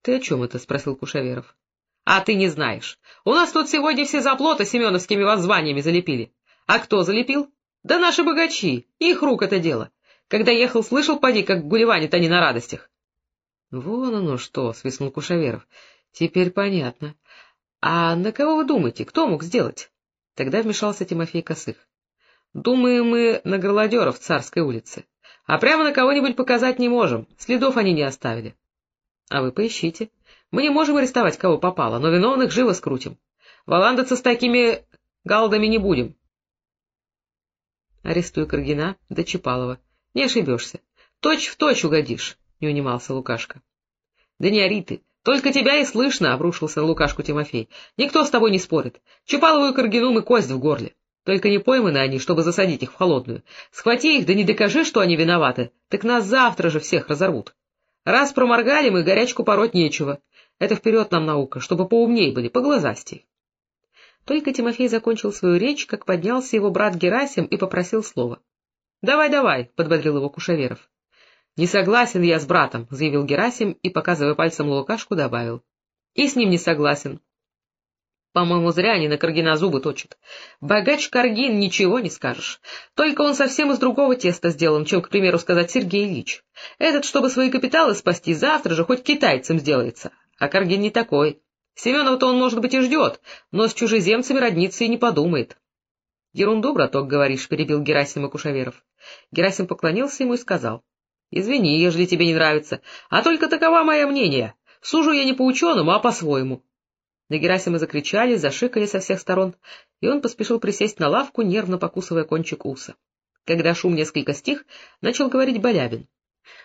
— Ты о чем это? — спросил Кушаверов. — А ты не знаешь. У нас тут сегодня все заплоты семеновскими воззваниями залепили. А кто залепил? Да наши богачи. Их рук это дело. Когда ехал, слышал, поди, как гулеванят они на радостях. — Вон оно что, — свистнул Кушаверов. — Теперь понятно. А на кого вы думаете? Кто мог сделать? Тогда вмешался Тимофей Косых. — Думаем мы на горлодеров Царской улице. А прямо на кого-нибудь показать не можем, следов они не оставили. — А вы поищите. Мы не можем арестовать, кого попало, но виновных живо скрутим. Валандаться с такими галдами не будем. Арестуй Каргина да Чапалова. Не ошибешься. Точь в точь угодишь, — не унимался Лукашка. — Да не ори ты. Только тебя и слышно, — обрушился на Лукашку Тимофей. — Никто с тобой не спорит. Чапалову и Каргину мы кость в горле. Только не пойманы они, чтобы засадить их в холодную. Схвати их, да не докажи, что они виноваты, так нас завтра же всех разорвут. Раз проморгали мы, горячку пороть нечего. Это вперед нам наука, чтобы поумней были, поглазастей. Только Тимофей закончил свою речь, как поднялся его брат Герасим и попросил слова. — Давай, давай, — подбодрил его Кушаверов. — Не согласен я с братом, — заявил Герасим и, показывая пальцем Лукашку, добавил. — И с ним не согласен. По-моему, зря они на Каргина зубы точат. Богач Каргин, ничего не скажешь. Только он совсем из другого теста сделан, чем, к примеру, сказать Сергей Ильич. Этот, чтобы свои капиталы спасти, завтра же хоть китайцем сделается. А Каргин не такой. Семенова-то он, может быть, и ждет, но с чужеземцами родниться и не подумает. — Ерунду, браток, говоришь, — перебил Герасим Кушаверов. Герасим поклонился ему и сказал. — Извини, ежели тебе не нравится, а только такова мое мнение. Сужу я не по-ученому, а по-своему. На Герасима закричали, зашикали со всех сторон, и он поспешил присесть на лавку, нервно покусывая кончик уса. Когда шум несколько стих, начал говорить Болябин.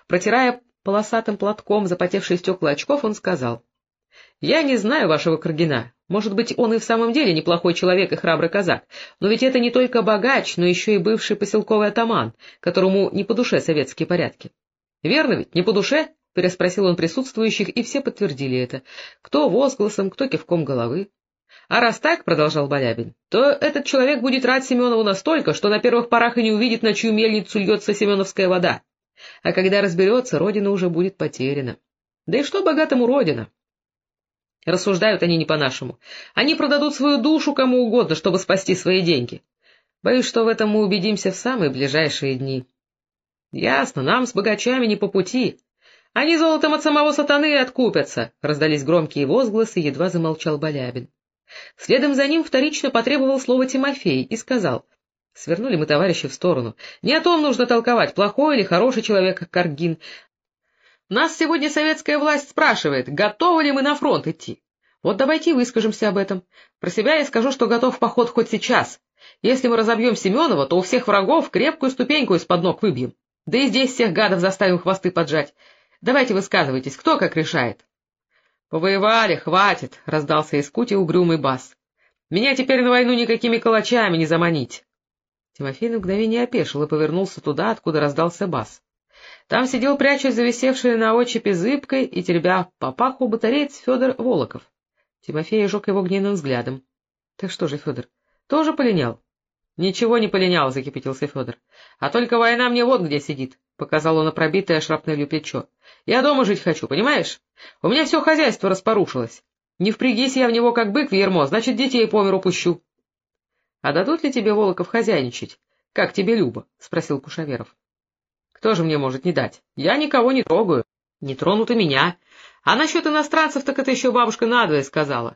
Протирая полосатым платком запотевшие стекла очков, он сказал. — Я не знаю вашего Каргина. Может быть, он и в самом деле неплохой человек и храбрый казак, но ведь это не только богач, но еще и бывший поселковый атаман, которому не по душе советские порядки. Верно ведь, не по душе? — переспросил он присутствующих, и все подтвердили это, кто возгласом, кто кивком головы. — А раз так, — продолжал Балябин, — то этот человек будет рад Семенову настолько, что на первых порах и не увидит, на чью мельницу льется семеновская вода. А когда разберется, родина уже будет потеряна. Да и что богатому родина? Рассуждают они не по-нашему. Они продадут свою душу кому угодно, чтобы спасти свои деньги. Боюсь, что в этом мы убедимся в самые ближайшие дни. — Ясно, нам с богачами не по пути, они золотом от самого сатаны откупятся! — раздались громкие возгласы, едва замолчал Балябин. Следом за ним вторично потребовал слово Тимофей и сказал. Свернули мы товарища в сторону. Не о том нужно толковать, плохой или хороший человек, как Каргин. Нас сегодня советская власть спрашивает, готовы ли мы на фронт идти. Вот давайте выскажемся об этом. Про себя я скажу, что готов в поход хоть сейчас. Если мы разобьем Семенова, то у всех врагов крепкую ступеньку из-под ног выбьем. Да и здесь всех гадов заставим хвосты поджать. Давайте высказывайтесь, кто как решает. — Повоевали, хватит, — раздался из кути угрюмый бас. — Меня теперь на войну никакими калачами не заманить. Тимофей на мгновение опешил и повернулся туда, откуда раздался бас. Там сидел, прячась зависевший на очепе зыбкой и теребя по паху батареец Федор Волоков. Тимофей ожег его гневным взглядом. — Так что же, Федор, тоже полинял? — Ничего не полинял, — закипятился Федор. — А только война мне вот где сидит, — показал он на пробитое шрапнелью плечо. — Я дома жить хочу, понимаешь? У меня все хозяйство распорушилось. Не впрягись я в него, как бык в ермо, значит, детей по миру пущу. — А дадут ли тебе, Волоков, хозяйничать? Как тебе, Люба? — спросил Кушаверов. — Кто же мне может не дать? Я никого не трогаю. Не тронут и меня. А насчет иностранцев, так это еще бабушка надвое сказала.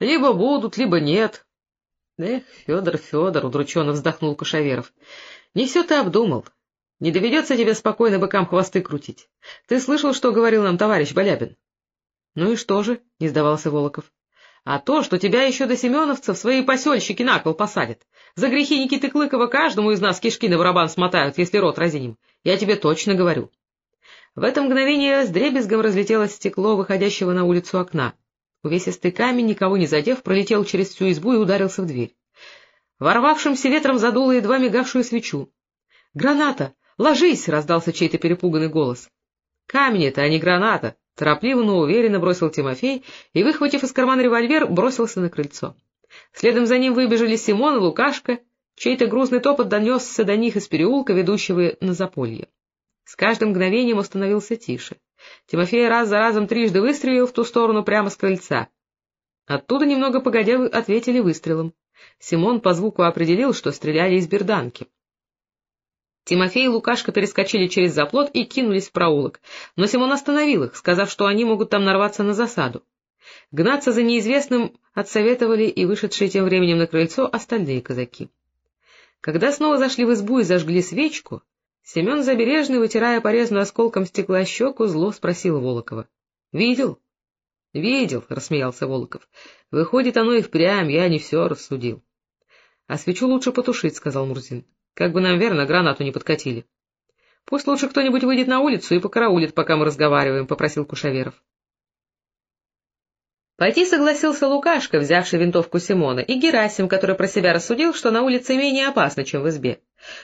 Либо будут, либо нет. Эх, Федор, Федор, удрученно вздохнул Кушаверов. Не все ты обдумал. Не доведется тебе спокойно быкам хвосты крутить. Ты слышал, что говорил нам товарищ Балябин? — Ну и что же? — не сдавался Волоков. — А то, что тебя еще до семеновцев свои посельщики на кол посадят. За грехи Никиты Клыкова каждому из нас кишки на барабан смотают, если рот разинем. Я тебе точно говорю. В это мгновение с дребезгом разлетелось стекло выходящего на улицу окна. Увесистый камень, никого не задев, пролетел через всю избу и ударился в дверь. Ворвавшимся ветром задуло едва мигавшую свечу. — Граната! Ложись! — раздался чей-то перепуганный голос. — Камень это, а не граната! — торопливо, но уверенно бросил Тимофей и, выхватив из кармана револьвер, бросился на крыльцо. Следом за ним выбежали Симон и Лукашка. Чей-то грузный топот донесся до них из переулка, ведущего на заполье. С каждым мгновением он становился тише. Тимофей раз за разом трижды выстрелил в ту сторону прямо с крыльца. Оттуда немного погодя ответили выстрелом. Симон по звуку определил, что стреляли из берданки. Тимофей и Лукашка перескочили через заплот и кинулись в проулок, но Симон остановил их, сказав, что они могут там нарваться на засаду. Гнаться за неизвестным отсоветовали и вышедшие тем временем на крыльцо остальные казаки. Когда снова зашли в избу и зажгли свечку, Семен Забережный, вытирая порезанную осколком стекла щеку, зло спросил Волокова. — Видел? — Видел, — рассмеялся Волоков. — Выходит, оно и впрямь, я не все рассудил. — А свечу лучше потушить, — сказал Мурзин. — Как бы нам верно гранату не подкатили. — Пусть лучше кто-нибудь выйдет на улицу и покараулит, пока мы разговариваем, — попросил Кушаверов. Пойти согласился Лукашка, взявший винтовку Симона, и Герасим, который про себя рассудил, что на улице менее опасно, чем в избе.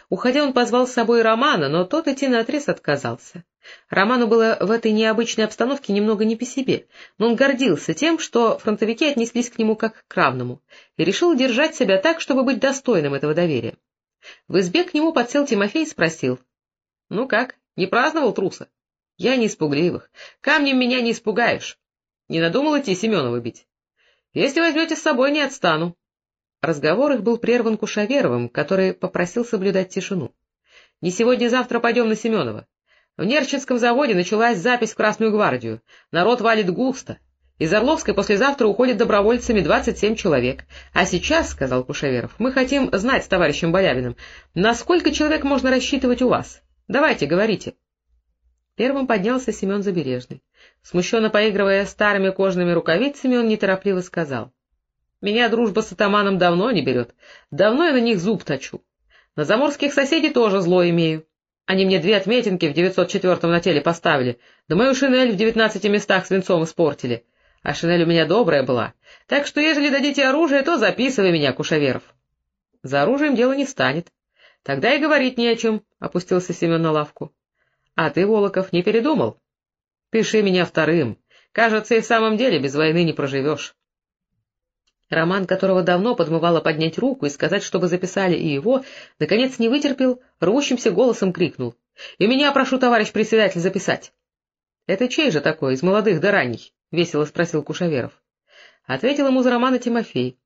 Уходя, он позвал с собой Романа, но тот идти наотрез отказался. Роману было в этой необычной обстановке немного не по себе, но он гордился тем, что фронтовики отнеслись к нему как к равному, и решил держать себя так, чтобы быть достойным этого доверия. В избе к нему подсел Тимофей и спросил. — Ну как, не праздновал труса? — Я не испугливых. Камнем меня не испугаешь. Не надумал идти Семенова бить? Если возьмете с собой, не отстану. Разговор их был прерван Кушаверовым, который попросил соблюдать тишину. — Не сегодня-завтра пойдем на Семенова. В Нерчинском заводе началась запись в Красную гвардию. Народ валит густо. Из Орловской послезавтра уходят добровольцами 27 человек. А сейчас, — сказал Кушаверов, — мы хотим знать с товарищем Болявиным, на сколько человек можно рассчитывать у вас? Давайте, говорите. Первым поднялся Семен Забережный. Смущенно поигрывая старыми кожаными рукавицами, он неторопливо сказал. — Меня дружба с атаманом давно не берет. Давно я на них зуб точу. На заморских соседей тоже зло имею. Они мне две отметинки в 904-м на теле поставили, да мою шинель в девятнадцати местах свинцом испортили. А шинель у меня добрая была. Так что, ежели дадите оружие, то записывай меня, Кушаверов. За оружием дело не станет. Тогда и говорить не о чем, — опустился Семен на лавку. А ты, Волоков, не передумал? Пиши меня вторым. Кажется, и в самом деле без войны не проживешь. Роман, которого давно подмывало поднять руку и сказать, чтобы записали и его, наконец не вытерпел, рвущимся голосом крикнул. — И меня прошу, товарищ председатель, записать. — Это чей же такой, из молодых до ранних? — весело спросил Кушаверов. Ответил ему за Романа Тимофей.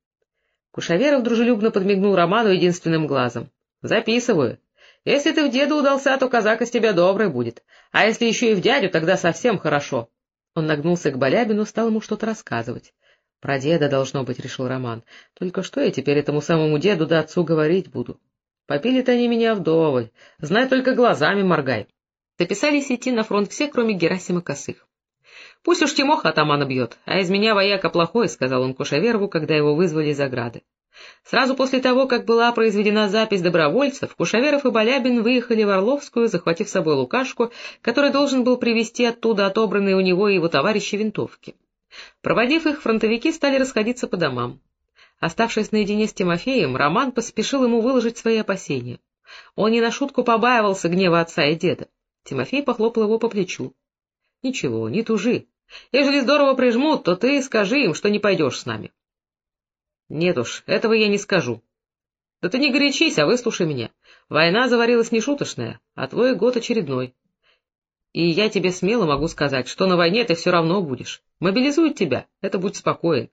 Кушаверов дружелюбно подмигнул Роману единственным глазом. — Записываю. Если ты в деда удался, то казак из тебя добрый будет, а если еще и в дядю, тогда совсем хорошо. Он нагнулся к Балябину, стал ему что-то рассказывать. — Про деда, должно быть, — решил Роман. — Только что я теперь этому самому деду да отцу говорить буду? Попили-то они меня вдоволь. Знай, только глазами моргай. Записались идти на фронт все, кроме Герасима Косых. — Пусть уж Тимоха атамана бьет, а из меня вояка плохой, — сказал он Кушаверву, когда его вызвали из ограды. Сразу после того, как была произведена запись добровольцев, Кушаверов и Балябин выехали в Орловскую, захватив с собой Лукашку, который должен был привезти оттуда отобранные у него и его товарищи винтовки. Проводив их, фронтовики стали расходиться по домам. Оставшись наедине с Тимофеем, Роман поспешил ему выложить свои опасения. Он не на шутку побаивался гнева отца и деда. Тимофей похлопал его по плечу. — Ничего, не тужи. Ежели здорово прижмут, то ты скажи им, что не пойдешь с нами. Нет уж, этого я не скажу. Да ты не горячись, а выслушай меня. Война заварилась нешуточная, а твой год очередной. И я тебе смело могу сказать, что на войне ты все равно будешь. Мобилизуют тебя, это будь спокоен.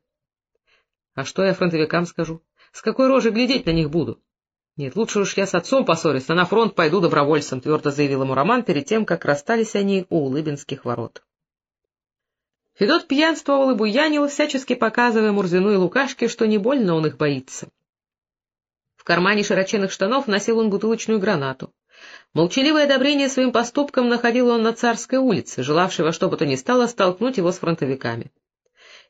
А что я фронтовикам скажу? С какой рожей глядеть на них буду? Нет, лучше уж я с отцом поссорюсь, а на фронт пойду добровольцем, — твердо заявил ему Роман перед тем, как расстались они у Улыбинских ворот. Федот пьянствовал и буянил, всячески показывая Мурзину и Лукашке, что не больно он их боится. В кармане широченных штанов носил он бутылочную гранату. Молчаливое одобрение своим поступкам находил он на Царской улице, желавший во что бы то ни стало столкнуть его с фронтовиками.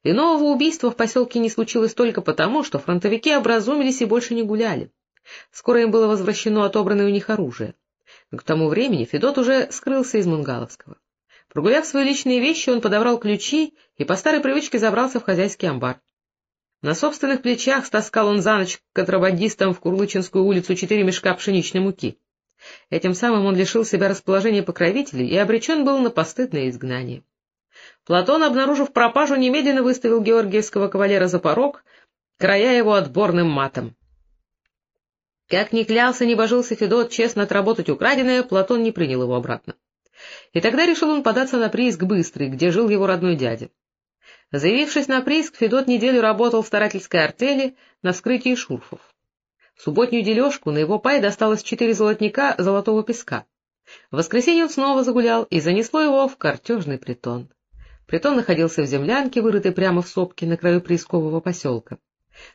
И нового убийства в поселке не случилось только потому, что фронтовики образумились и больше не гуляли. Скоро им было возвращено отобранное у них оружие. к тому времени Федот уже скрылся из Мунгаловского. Прогуляв свои личные вещи, он подобрал ключи и по старой привычке забрался в хозяйский амбар. На собственных плечах стаскал он за ночь контрабандистам в Курлычинскую улицу четыре мешка пшеничной муки. Этим самым он лишил себя расположения покровителей и обречен был на постыдное изгнание. Платон, обнаружив пропажу, немедленно выставил георгиевского кавалера за порог, края его отборным матом. Как ни клялся, ни божился Федот честно отработать украденное, Платон не принял его обратно. и тогда решил он податься на прииск Быстрый, где жил его родной дядя. Заявившись на прииск, Федот неделю работал в старательской артели на вскрытии шурфов. Субботнюю дележку на его пай досталось четыре золотника золотого песка. В воскресенье он снова загулял и занесло его в картежный притон. Притон находился в землянке, вырытой прямо в сопке на краю приискового поселка.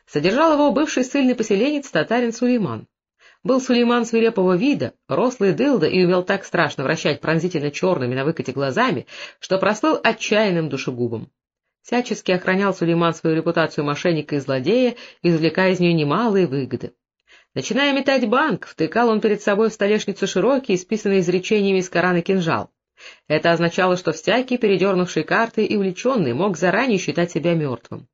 Содержал его бывший ссыльный поселенец татарин Сулейман. Был Сулейман свирепого вида, рослый дылда и умел так страшно вращать пронзительно черными на выкате глазами, что прослыл отчаянным душегубом. Всячески охранял Сулейман свою репутацию мошенника и злодея, извлекая из нее немалые выгоды. Начиная метать банк, втыкал он перед собой в столешницу широкий, исписанный изречениями из Корана кинжал. Это означало, что всякий, передернувший карты и увлеченный, мог заранее считать себя мертвым.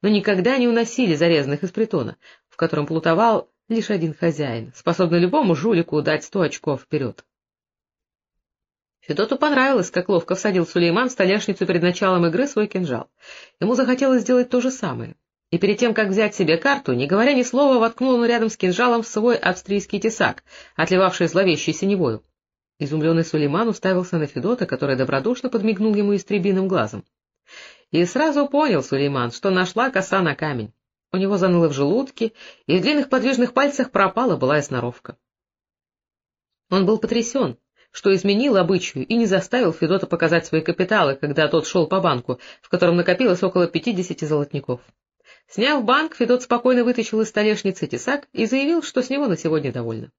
Но никогда не уносили зарезанных из притона, в котором плутовал лишь один хозяин, способный любому жулику дать сто очков вперед. Федоту понравилось, как ловко всадил Сулейман в столешницу перед началом игры свой кинжал. Ему захотелось сделать то же самое. И перед тем, как взять себе карту, не говоря ни слова, воткнул он рядом с кинжалом свой австрийский тесак, отливавший зловещей синевою. Изумленный Сулейман уставился на Федота, который добродушно подмигнул ему истребиным глазом. И сразу понял Сулейман, что нашла коса на камень. У него заныло в желудке, и в длинных подвижных пальцах пропала былая сноровка. Он был потрясен, что изменил обычаю и не заставил Федота показать свои капиталы, когда тот шел по банку, в котором накопилось около пятидесяти золотников. Сняв банк, Федот спокойно вытащил из столешницы тесак и заявил, что с него на сегодня довольно.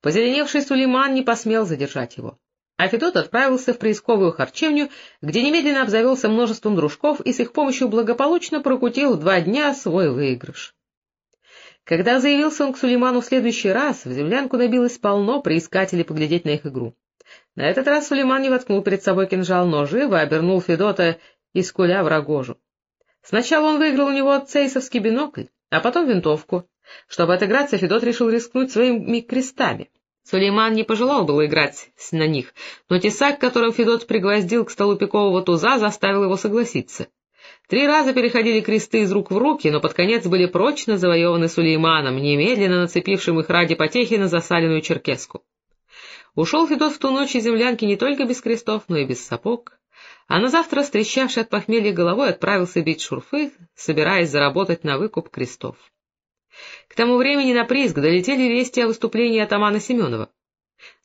Позеленевший Сулейман не посмел задержать его. А Федот отправился в приисковую харчевню, где немедленно обзавелся множеством дружков и с их помощью благополучно прокутил два дня свой выигрыш. Когда заявился он к Сулейману в следующий раз, в землянку набилось полно приискателей поглядеть на их игру. На этот раз Сулейман не воткнул перед собой кинжал, но живо обернул Федота из куля в рогожу. Сначала он выиграл у него цейсовский бинокль, а потом винтовку. Чтобы отыграться, Федот решил рискнуть своими крестами. Сулейман не пожелал было играть на них, но тесак, которым Федот пригвоздил к столу пикового туза, заставил его согласиться. Три раза переходили кресты из рук в руки, но под конец были прочно завоеваны Сулейманом, немедленно нацепившим их ради потехи на засаленную черкеску. Ушел Федот в ту ночь из землянки не только без крестов, но и без сапог, а на завтра, стрящавший от похмелья головой, отправился бить шурфы, собираясь заработать на выкуп крестов. К тому времени на прииск долетели вести о выступлении атамана Семенова.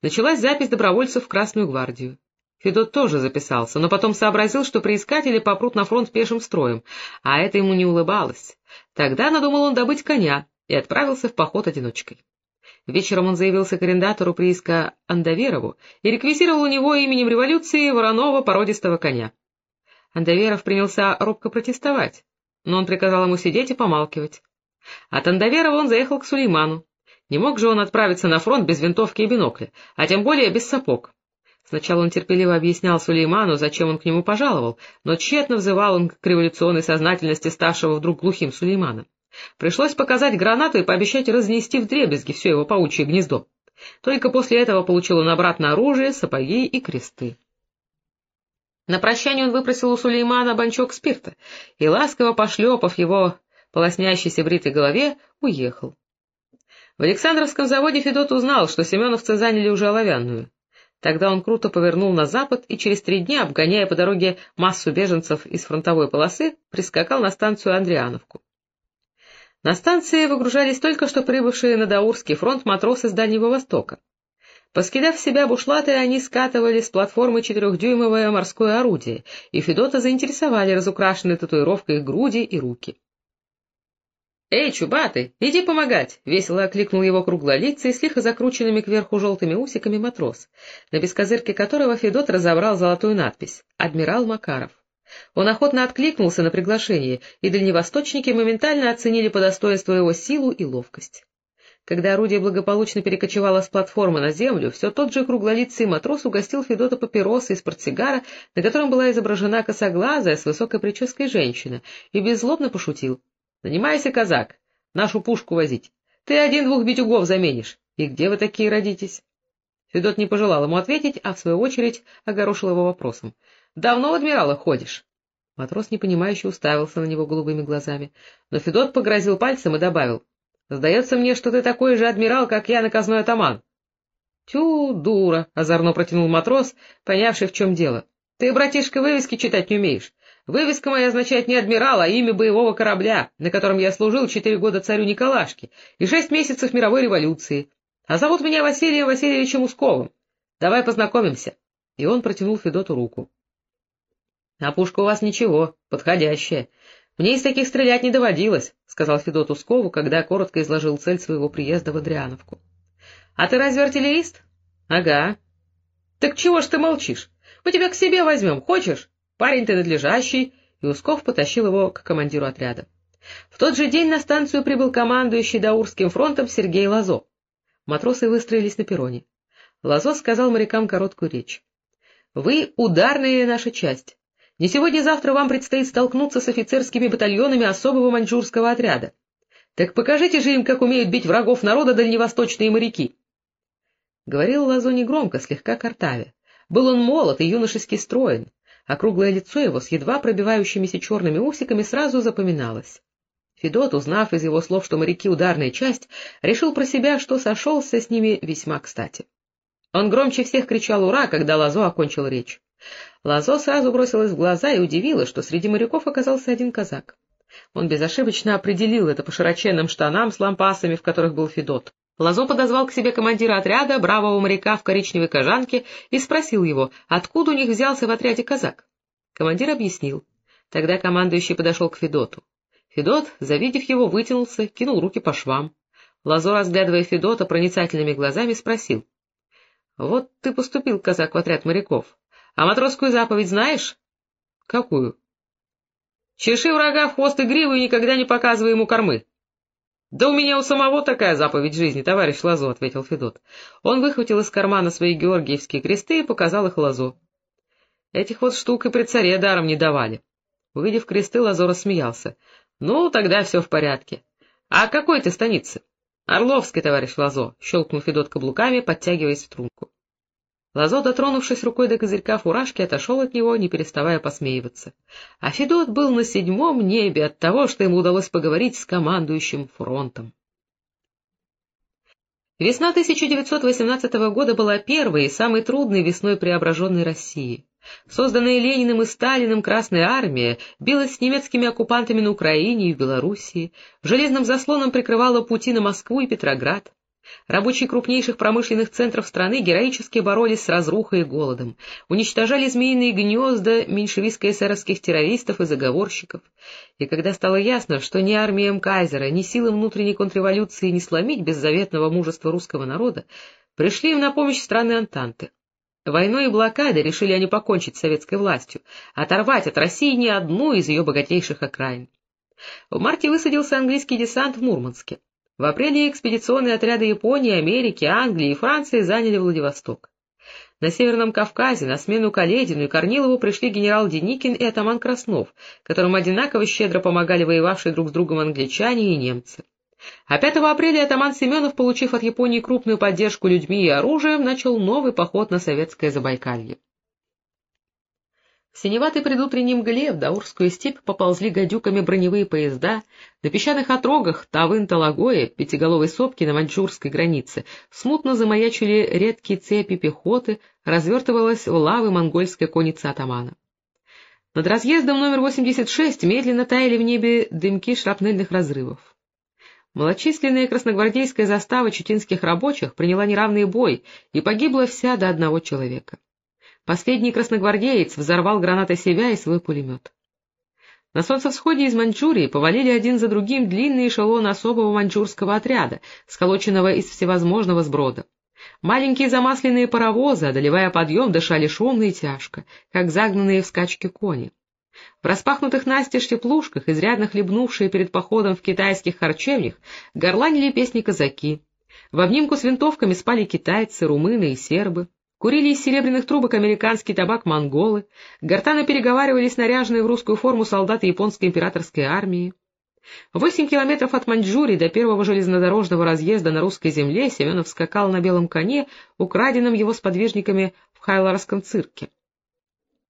Началась запись добровольцев в Красную гвардию. Федот тоже записался, но потом сообразил, что приискатели попрут на фронт пешим строем, а это ему не улыбалось. Тогда надумал он добыть коня и отправился в поход одиночкой. Вечером он заявился к арендатору прииска Андоверову и реквизировал у него именем революции вороного породистого коня. Андоверов принялся робко протестовать, но он приказал ему сидеть и помалкивать. От Андоверова он заехал к Сулейману. Не мог же он отправиться на фронт без винтовки и бинокля, а тем более без сапог. Сначала он терпеливо объяснял Сулейману, зачем он к нему пожаловал, но тщетно взывал он к революционной сознательности ставшего вдруг глухим Сулеймана. Пришлось показать гранату и пообещать разнести вдребезги все его паучье гнездо. Только после этого получил он обратно оружие, сапоги и кресты. На прощание он выпросил у Сулеймана банчок спирта и, ласково пошлепав его полоснящейся бритой голове, уехал. В Александровском заводе Федот узнал, что семеновцы заняли уже оловянную. Тогда он круто повернул на запад и через три дня, обгоняя по дороге массу беженцев из фронтовой полосы, прискакал на станцию Андриановку. На станции выгружались только что прибывшие на Даурский фронт матросы с Дальнего Востока. Поскидав в себя бушлаты, они скатывали с платформы четырехдюймовое морское орудие, и Федота заинтересовали разукрашенные татуировкой груди и руки. — Эй, чубатый, иди помогать! — весело окликнул его круглолицый с лихо закрученными кверху желтыми усиками матрос, на бескозырке которого Федот разобрал золотую надпись «Адмирал Макаров». Он охотно откликнулся на приглашение, и дальневосточники моментально оценили по достоинству его силу и ловкость. Когда орудие благополучно перекочевало с платформы на землю, все тот же круглолицый матрос угостил Федота папиросы из портсигара, на котором была изображена косоглазая с высокой прической женщина, и беззлобно пошутил. Занимайся, казак, нашу пушку возить. Ты один-двух битюгов заменишь. И где вы такие родитесь? Федот не пожелал ему ответить, а в свою очередь огорошил его вопросом. — Давно в адмирала ходишь? Матрос непонимающе уставился на него голубыми глазами, но Федот погрозил пальцем и добавил. — Сдается мне, что ты такой же адмирал, как я, наказной атаман. — Тю, дура! — озорно протянул матрос, понявший, в чем дело. — Ты, братишка, вывески читать не умеешь. Вывеска моя означает не адмирал, а имя боевого корабля, на котором я служил четыре года царю Николашке и шесть месяцев мировой революции. А зовут меня Василием Васильевичем Усковым. Давай познакомимся. И он протянул Федоту руку. — А пушка у вас ничего, подходящая. Мне из таких стрелять не доводилось, — сказал Федот Ускову, когда коротко изложил цель своего приезда в Адриановку. — А ты разве артиллерист? — Ага. — Так чего ж ты молчишь? Мы тебя к себе возьмем, хочешь? Парень ты надлежащий. И Усков потащил его к командиру отряда. В тот же день на станцию прибыл командующий Даурским фронтом Сергей Лазо. Матросы выстроились на перроне. Лазо сказал морякам короткую речь. — Вы ударная наша часть. Не сегодня-завтра вам предстоит столкнуться с офицерскими батальонами особого маньчжурского отряда. Так покажите же им, как умеют бить врагов народа дальневосточные моряки. Говорил Лазо негромко, слегка картавя. Был он молод и юношески строен, а круглое лицо его с едва пробивающимися черными усиками сразу запоминалось. Федот, узнав из его слов, что моряки — ударная часть, решил про себя, что сошелся с ними весьма кстати. Он громче всех кричал «Ура!», когда Лазо окончил речь. Лазо сразу бросилось в глаза и удивилось, что среди моряков оказался один казак. Он безошибочно определил это по широченным штанам с лампасами, в которых был Федот. Лазо подозвал к себе командира отряда, бравого моряка в коричневой кожанке, и спросил его, откуда у них взялся в отряде казак. Командир объяснил. Тогда командующий подошел к Федоту. Федот, завидев его, вытянулся, кинул руки по швам. Лазо, разглядывая Федота проницательными глазами, спросил. — Вот ты поступил, казак, в отряд моряков. А матросскую заповедь знаешь? — Какую? — Чеши врага в хвост и гриву и никогда не показывай ему кормы. — Да у меня у самого такая заповедь жизни, товарищ Лазо, — ответил Федот. Он выхватил из кармана свои георгиевские кресты и показал их Лазо. Этих вот штук и при царе даром не давали. Увидев кресты, Лазо рассмеялся. — Ну, тогда все в порядке. — А какой ты станицы? — Орловский, товарищ Лазо, — щелкнул Федот каблуками, подтягиваясь в трунку. Лазо, дотронувшись рукой до козырька фуражки, отошел от него, не переставая посмеиваться. А Федот был на седьмом небе от того, что ему удалось поговорить с командующим фронтом. Весна 1918 года была первой и самой трудной весной преображенной России. Созданная Лениным и Сталиным Красная Армия билась с немецкими оккупантами на Украине и в Белоруссии, железным заслоном прикрывала пути на Москву и Петроград. Рабочие крупнейших промышленных центров страны героически боролись с разрухой и голодом, уничтожали змеиные гнезда меньшевистско-эсеровских террористов и заговорщиков. И когда стало ясно, что ни армиям Кайзера, ни силам внутренней контрреволюции не сломить беззаветного мужества русского народа, пришли им на помощь страны Антанты. Войной и блокадой решили они покончить с советской властью, оторвать от России ни одну из ее богатейших окраин. В марте высадился английский десант в Мурманске. В апреле экспедиционные отряды Японии, Америки, Англии и Франции заняли Владивосток. На Северном Кавказе на смену Каледину и Корнилову пришли генерал Деникин и атаман Краснов, которым одинаково щедро помогали воевавшие друг с другом англичане и немцы. А 5 апреля атаман Семенов, получив от Японии крупную поддержку людьми и оружием, начал новый поход на советское Забайкалье. В синеватой предутренней мгле в Даурскую степь поползли гадюками броневые поезда, на песчаных отрогах Тавын-Талагоя, пятиголовой сопки на маньчжурской границе, смутно замаячили редкие цепи пехоты, развертывалась в лавы монгольская конница атамана. Над разъездом номер 86 медленно таяли в небе дымки шрапнельных разрывов. Малочисленная красногвардейская застава чутинских рабочих приняла неравный бой и погибла вся до одного человека. Последний красногвардеец взорвал гранатой себя и свой пулемет. На солнцевсходе из Маньчжурии повалили один за другим длинные эшелоны особого маньчжурского отряда, сколоченного из всевозможного сброда. Маленькие замасленные паровозы, одолевая подъем, дышали шумно и тяжко, как загнанные в скачки кони. В распахнутых настежь теплушках, изрядно хлебнувшие перед походом в китайских харчевнях, горланили песни казаки. В обнимку с винтовками спали китайцы, румыны и сербы. Курили из серебряных трубок американский табак монголы, гортано переговаривались наряженные в русскую форму солдаты японской императорской армии. Восемь километров от Маньчжурии до первого железнодорожного разъезда на русской земле Семенов скакал на белом коне, украденном его сподвижниками в Хайларском цирке.